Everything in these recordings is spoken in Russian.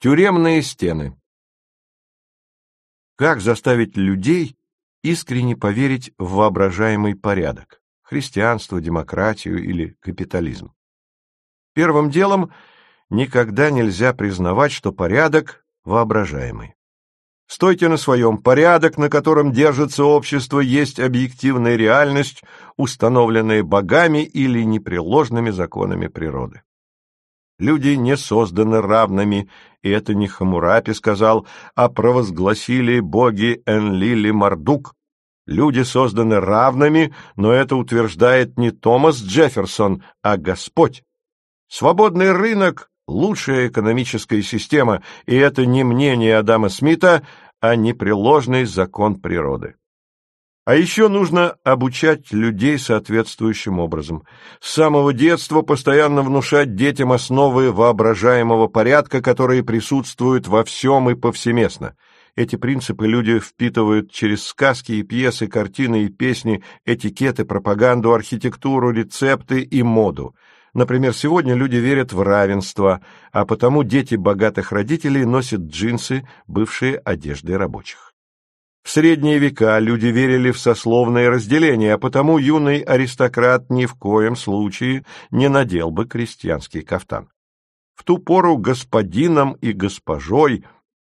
Тюремные стены. Как заставить людей искренне поверить в воображаемый порядок, христианство, демократию или капитализм? Первым делом никогда нельзя признавать, что порядок воображаемый. Стойте на своем. Порядок, на котором держится общество, есть объективная реальность, установленная богами или непреложными законами природы. Люди не созданы равными, и это не Хамурапи сказал, а провозгласили боги Энлили Мардук. Люди созданы равными, но это утверждает не Томас Джефферсон, а Господь. Свободный рынок — лучшая экономическая система, и это не мнение Адама Смита, а непреложный закон природы. А еще нужно обучать людей соответствующим образом. С самого детства постоянно внушать детям основы воображаемого порядка, которые присутствуют во всем и повсеместно. Эти принципы люди впитывают через сказки и пьесы, картины и песни, этикеты, пропаганду, архитектуру, рецепты и моду. Например, сегодня люди верят в равенство, а потому дети богатых родителей носят джинсы, бывшие одеждой рабочих. В средние века люди верили в сословное разделение, а потому юный аристократ ни в коем случае не надел бы крестьянский кафтан. В ту пору господином и госпожой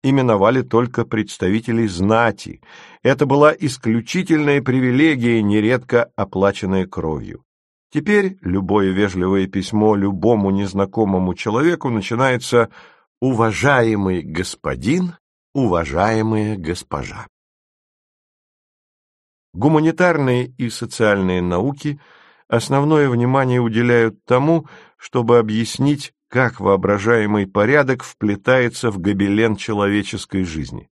именовали только представителей знати. Это была исключительная привилегия, нередко оплаченная кровью. Теперь любое вежливое письмо любому незнакомому человеку начинается «Уважаемый господин, уважаемая госпожа». Гуманитарные и социальные науки основное внимание уделяют тому, чтобы объяснить, как воображаемый порядок вплетается в гобелен человеческой жизни.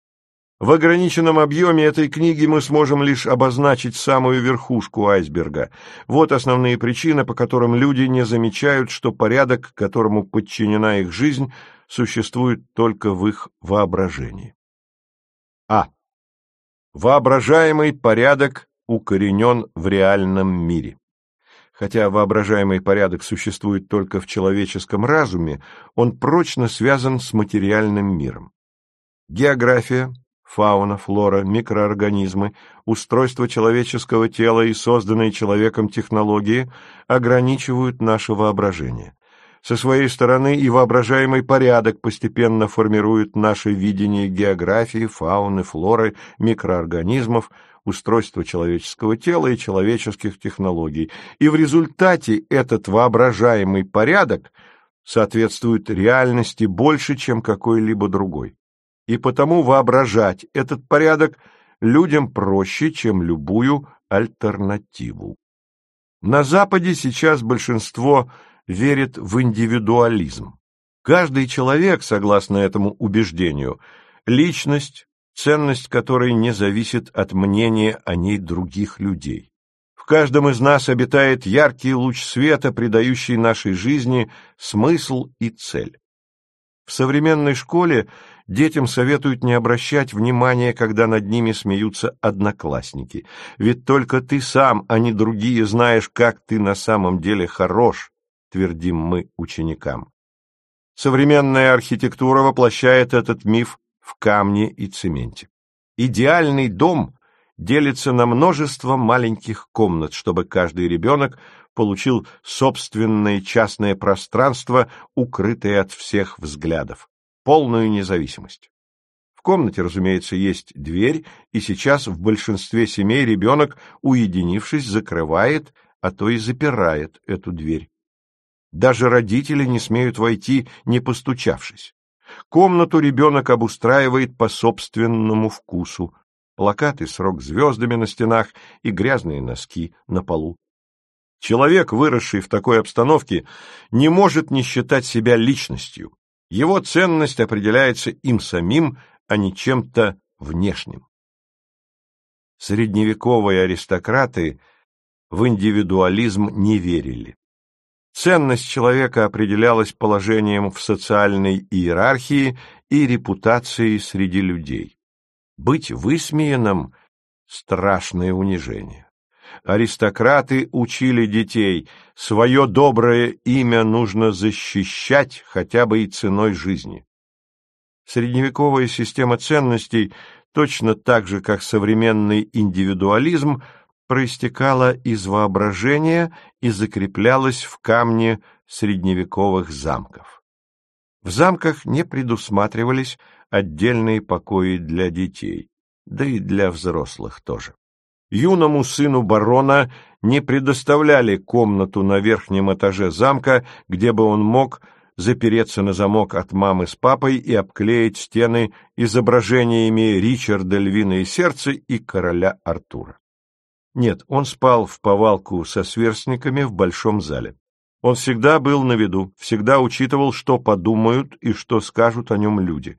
В ограниченном объеме этой книги мы сможем лишь обозначить самую верхушку айсберга. Вот основные причины, по которым люди не замечают, что порядок, которому подчинена их жизнь, существует только в их воображении. Воображаемый порядок укоренен в реальном мире. Хотя воображаемый порядок существует только в человеческом разуме, он прочно связан с материальным миром. География, фауна, флора, микроорганизмы, устройство человеческого тела и созданные человеком технологии ограничивают наше воображение. Со своей стороны и воображаемый порядок постепенно формирует наше видение географии, фауны, флоры, микроорганизмов, устройства человеческого тела и человеческих технологий. И в результате этот воображаемый порядок соответствует реальности больше, чем какой-либо другой. И потому воображать этот порядок людям проще, чем любую альтернативу. На Западе сейчас большинство верит в индивидуализм. Каждый человек, согласно этому убеждению, личность, ценность которой не зависит от мнения о ней других людей. В каждом из нас обитает яркий луч света, придающий нашей жизни смысл и цель. В современной школе детям советуют не обращать внимания, когда над ними смеются одноклассники, ведь только ты сам, а не другие, знаешь, как ты на самом деле хорош, твердим мы ученикам. Современная архитектура воплощает этот миф в камне и цементе. Идеальный дом делится на множество маленьких комнат, чтобы каждый ребенок получил собственное частное пространство, укрытое от всех взглядов, полную независимость. В комнате, разумеется, есть дверь, и сейчас в большинстве семей ребенок, уединившись, закрывает, а то и запирает эту дверь. Даже родители не смеют войти, не постучавшись. Комнату ребенок обустраивает по собственному вкусу. Плакаты с рок-звездами на стенах и грязные носки на полу. Человек, выросший в такой обстановке, не может не считать себя личностью. Его ценность определяется им самим, а не чем-то внешним. Средневековые аристократы в индивидуализм не верили. Ценность человека определялась положением в социальной иерархии и репутацией среди людей. Быть высмеянным – страшное унижение. Аристократы учили детей, свое доброе имя нужно защищать хотя бы и ценой жизни. Средневековая система ценностей, точно так же, как современный индивидуализм, проистекала из воображения и закреплялась в камне средневековых замков. В замках не предусматривались отдельные покои для детей, да и для взрослых тоже. Юному сыну барона не предоставляли комнату на верхнем этаже замка, где бы он мог запереться на замок от мамы с папой и обклеить стены изображениями Ричарда Львиное Сердце и короля Артура. Нет, он спал в повалку со сверстниками в большом зале. Он всегда был на виду, всегда учитывал, что подумают и что скажут о нем люди.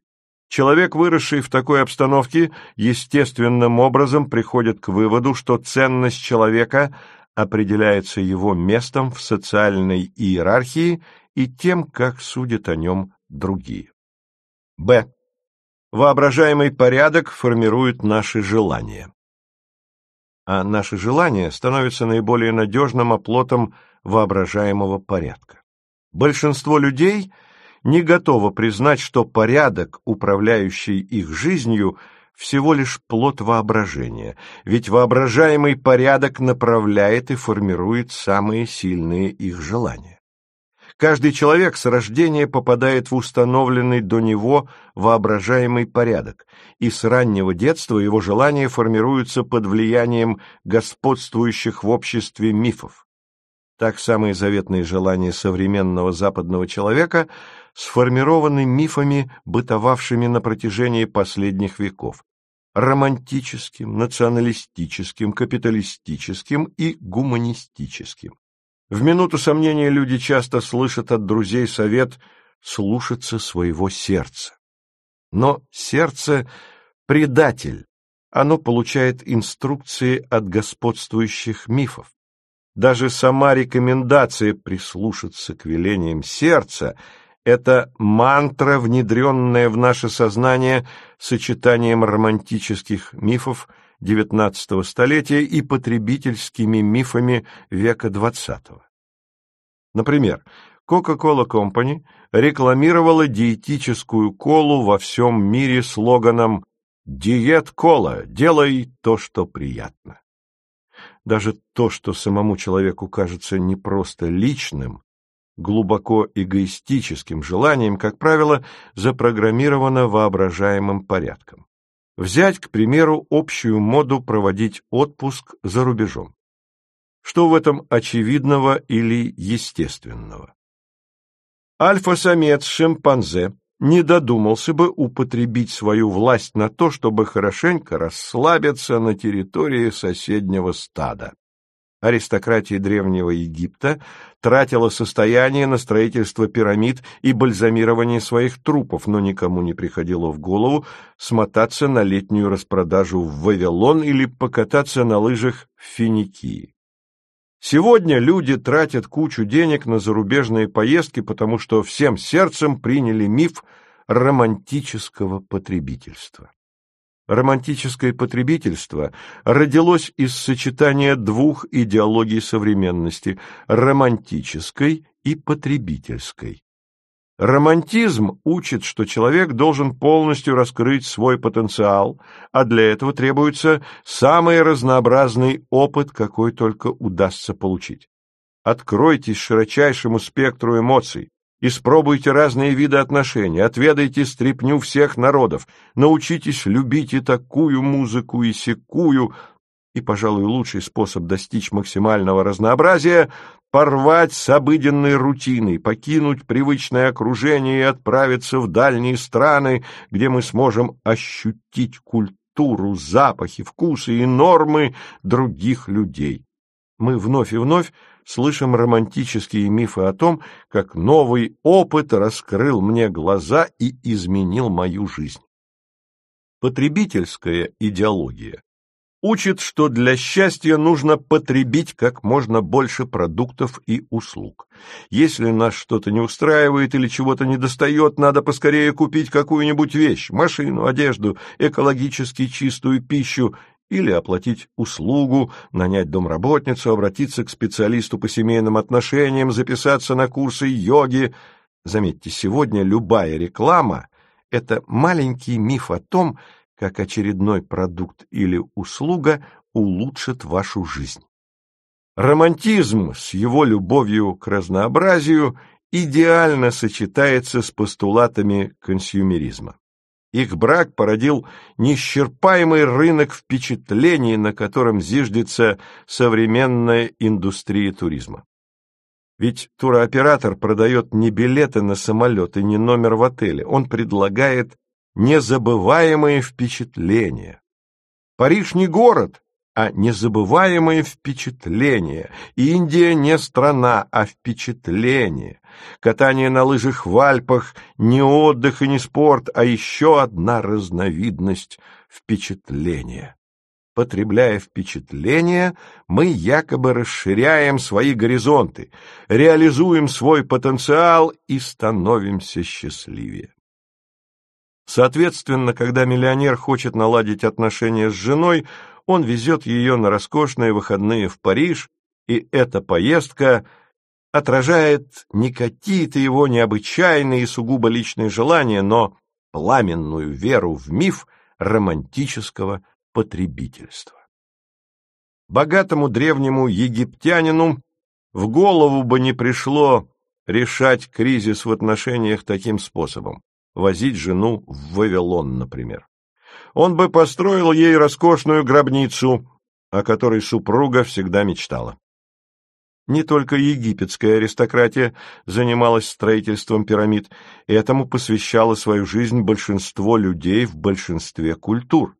Человек, выросший в такой обстановке, естественным образом приходит к выводу, что ценность человека определяется его местом в социальной иерархии и тем, как судят о нем другие. Б. Воображаемый порядок формирует наши желания. А наши желания становятся наиболее надежным оплотом воображаемого порядка. Большинство людей не готово признать, что порядок, управляющий их жизнью, всего лишь плод воображения, ведь воображаемый порядок направляет и формирует самые сильные их желания. Каждый человек с рождения попадает в установленный до него воображаемый порядок, и с раннего детства его желания формируются под влиянием господствующих в обществе мифов. Так самые заветные желания современного западного человека сформированы мифами, бытовавшими на протяжении последних веков романтическим, националистическим, капиталистическим и гуманистическим. В минуту сомнения люди часто слышат от друзей совет слушаться своего сердца. Но сердце — предатель, оно получает инструкции от господствующих мифов. Даже сама рекомендация прислушаться к велениям сердца — это мантра, внедренная в наше сознание сочетанием романтических мифов XIX столетия и потребительскими мифами века XX. Например, Coca-Cola Company рекламировала диетическую колу во всем мире слоганом «Диет-кола, делай то, что приятно». Даже то, что самому человеку кажется не просто личным, глубоко эгоистическим желанием, как правило, запрограммировано воображаемым порядком. Взять, к примеру, общую моду проводить отпуск за рубежом. Что в этом очевидного или естественного? Альфа-самец шимпанзе не додумался бы употребить свою власть на то, чтобы хорошенько расслабиться на территории соседнего стада аристократия Древнего Египта тратила состояние на строительство пирамид и бальзамирование своих трупов, но никому не приходило в голову смотаться на летнюю распродажу в Вавилон или покататься на лыжах в Финикии. Сегодня люди тратят кучу денег на зарубежные поездки, потому что всем сердцем приняли миф романтического потребительства. Романтическое потребительство родилось из сочетания двух идеологий современности – романтической и потребительской. Романтизм учит, что человек должен полностью раскрыть свой потенциал, а для этого требуется самый разнообразный опыт, какой только удастся получить. Откройтесь широчайшему спектру эмоций, Испробуйте разные виды отношений, отведайте стряпню всех народов, научитесь любить и такую музыку, и секую, и, пожалуй, лучший способ достичь максимального разнообразия — порвать с обыденной рутиной, покинуть привычное окружение и отправиться в дальние страны, где мы сможем ощутить культуру, запахи, вкусы и нормы других людей. Мы вновь и вновь слышим романтические мифы о том, как новый опыт раскрыл мне глаза и изменил мою жизнь. Потребительская идеология учит, что для счастья нужно потребить как можно больше продуктов и услуг. Если нас что-то не устраивает или чего-то недостает, надо поскорее купить какую-нибудь вещь, машину, одежду, экологически чистую пищу или оплатить услугу, нанять домработницу, обратиться к специалисту по семейным отношениям, записаться на курсы йоги. Заметьте, сегодня любая реклама – это маленький миф о том, как очередной продукт или услуга улучшит вашу жизнь. Романтизм с его любовью к разнообразию идеально сочетается с постулатами консюмеризма. Их брак породил неисчерпаемый рынок впечатлений, на котором зиждется современная индустрия туризма. Ведь туроператор продает не билеты на самолет и не номер в отеле, он предлагает незабываемые впечатления. Париж не город, а незабываемые впечатления. Индия не страна, а впечатление. Катание на лыжах в Альпах не отдых и не спорт, а еще одна разновидность впечатления. Потребляя впечатления, мы якобы расширяем свои горизонты, реализуем свой потенциал и становимся счастливее. Соответственно, когда миллионер хочет наладить отношения с женой, он везет ее на роскошные выходные в Париж, и эта поездка отражает не какие-то его необычайные и сугубо личные желания, но пламенную веру в миф романтического потребительства. Богатому древнему египтянину в голову бы не пришло решать кризис в отношениях таким способом, возить жену в Вавилон, например он бы построил ей роскошную гробницу, о которой супруга всегда мечтала. Не только египетская аристократия занималась строительством пирамид, этому посвящало свою жизнь большинство людей в большинстве культур.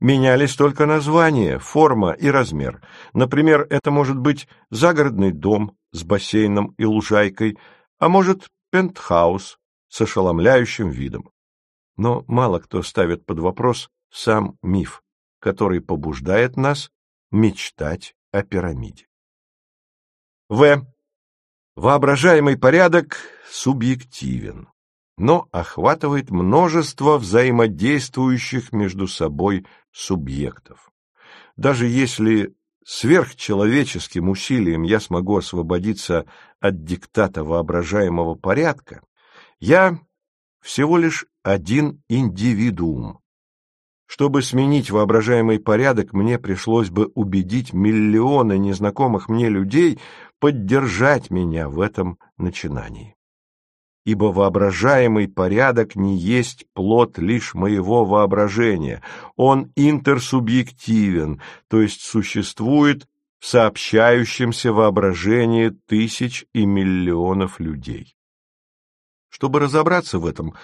Менялись только названия, форма и размер. Например, это может быть загородный дом с бассейном и лужайкой, а может пентхаус с ошеломляющим видом но мало кто ставит под вопрос сам миф, который побуждает нас мечтать о пирамиде. В. Воображаемый порядок субъективен, но охватывает множество взаимодействующих между собой субъектов. Даже если сверхчеловеческим усилием я смогу освободиться от диктата воображаемого порядка, я всего лишь один индивидуум. Чтобы сменить воображаемый порядок, мне пришлось бы убедить миллионы незнакомых мне людей поддержать меня в этом начинании. Ибо воображаемый порядок не есть плод лишь моего воображения, он интерсубъективен, то есть существует в сообщающемся воображении тысяч и миллионов людей. Чтобы разобраться в этом,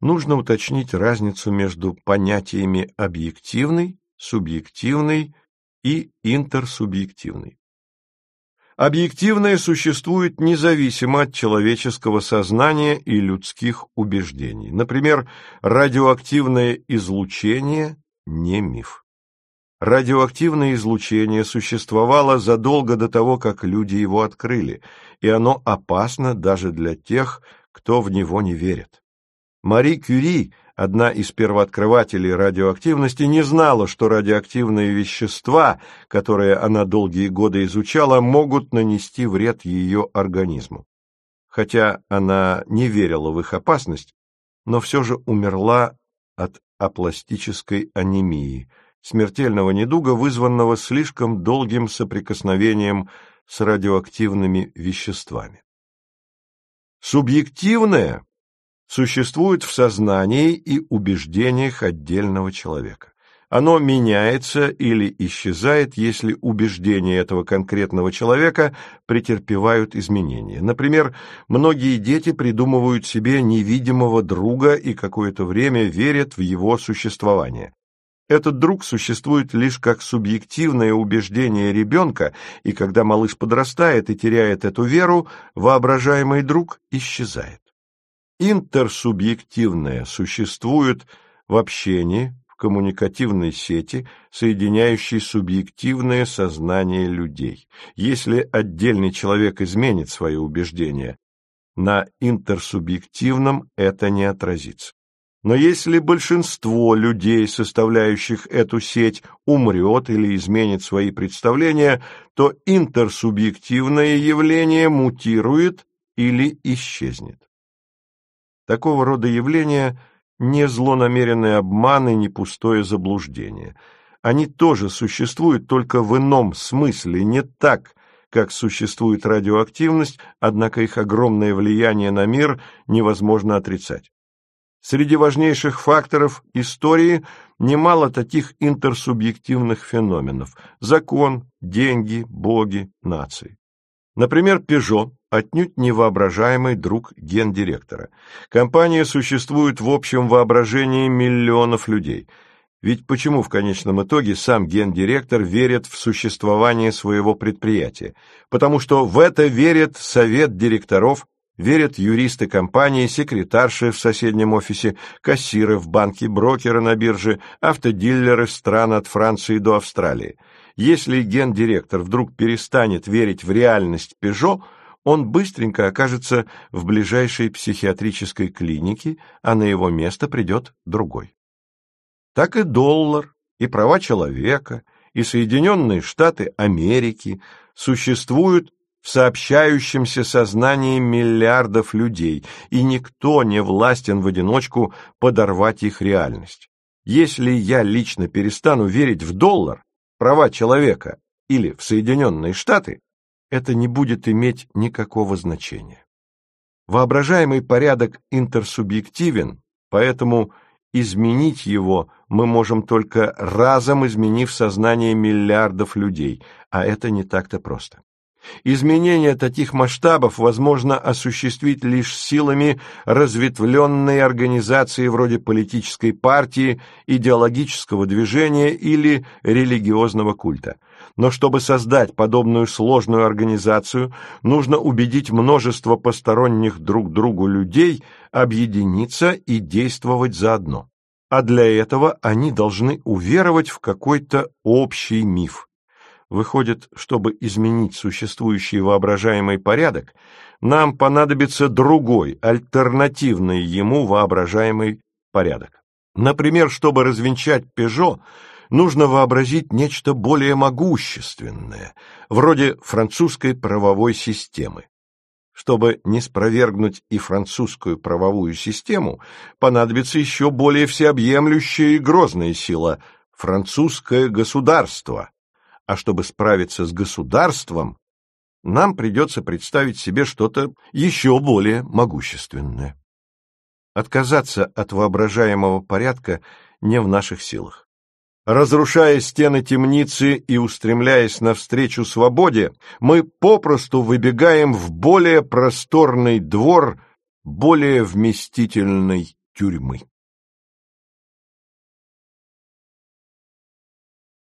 нужно уточнить разницу между понятиями объективный, субъективный и интерсубъективный. Объективное существует независимо от человеческого сознания и людских убеждений. Например, радиоактивное излучение – не миф. Радиоактивное излучение существовало задолго до того, как люди его открыли, и оно опасно даже для тех, кто в него не верит. Мари Кюри, одна из первооткрывателей радиоактивности, не знала, что радиоактивные вещества, которые она долгие годы изучала, могут нанести вред ее организму. Хотя она не верила в их опасность, но все же умерла от апластической анемии, смертельного недуга, вызванного слишком долгим соприкосновением с радиоактивными веществами. Субъективное существует в сознании и убеждениях отдельного человека. Оно меняется или исчезает, если убеждения этого конкретного человека претерпевают изменения. Например, многие дети придумывают себе невидимого друга и какое-то время верят в его существование. Этот друг существует лишь как субъективное убеждение ребенка, и когда малыш подрастает и теряет эту веру, воображаемый друг исчезает. Интерсубъективное существует в общении, в коммуникативной сети, соединяющей субъективное сознание людей. Если отдельный человек изменит свои убеждения, на интерсубъективном это не отразится. Но если большинство людей, составляющих эту сеть, умрет или изменит свои представления, то интерсубъективное явление мутирует или исчезнет. Такого рода явления не злонамеренный обман и не пустое заблуждение. Они тоже существуют только в ином смысле, не так, как существует радиоактивность, однако их огромное влияние на мир невозможно отрицать. Среди важнейших факторов истории немало таких интерсубъективных феноменов – закон, деньги, боги, нации. Например, Пежо – отнюдь невоображаемый друг гендиректора. Компания существует в общем воображении миллионов людей – ведь почему в конечном итоге сам гендиректор верит в существование своего предприятия? Потому что в это верит совет директоров, верят юристы компании, секретарши в соседнем офисе, кассиры в банке, брокеры на бирже, автодилеры стран от Франции до Австралии. Если гендиректор вдруг перестанет верить в реальность Пежо, он быстренько окажется в ближайшей психиатрической клинике, а на его место придет другой так и доллар, и права человека, и Соединенные Штаты Америки существуют в сообщающемся сознании миллиардов людей, и никто не властен в одиночку подорвать их реальность. Если я лично перестану верить в доллар, права человека или в Соединенные Штаты, это не будет иметь никакого значения. Воображаемый порядок интерсубъективен, поэтому изменить его мы можем только разом изменив сознание миллиардов людей, а это не так-то просто. Изменение таких масштабов возможно осуществить лишь силами разветвленной организации вроде политической партии, идеологического движения или религиозного культа. Но чтобы создать подобную сложную организацию, нужно убедить множество посторонних друг другу людей объединиться и действовать заодно. А для этого они должны уверовать в какой-то общий миф. Выходит, чтобы изменить существующий воображаемый порядок, нам понадобится другой, альтернативный ему воображаемый порядок. Например, чтобы развенчать Пежо, нужно вообразить нечто более могущественное, вроде французской правовой системы. Чтобы не спровергнуть и французскую правовую систему, понадобится еще более всеобъемлющая и грозная сила – французское государство, а чтобы справиться с государством, нам придется представить себе что-то еще более могущественное. Отказаться от воображаемого порядка не в наших силах. Разрушая стены темницы и устремляясь навстречу свободе, мы попросту выбегаем в более просторный двор более вместительной тюрьмы.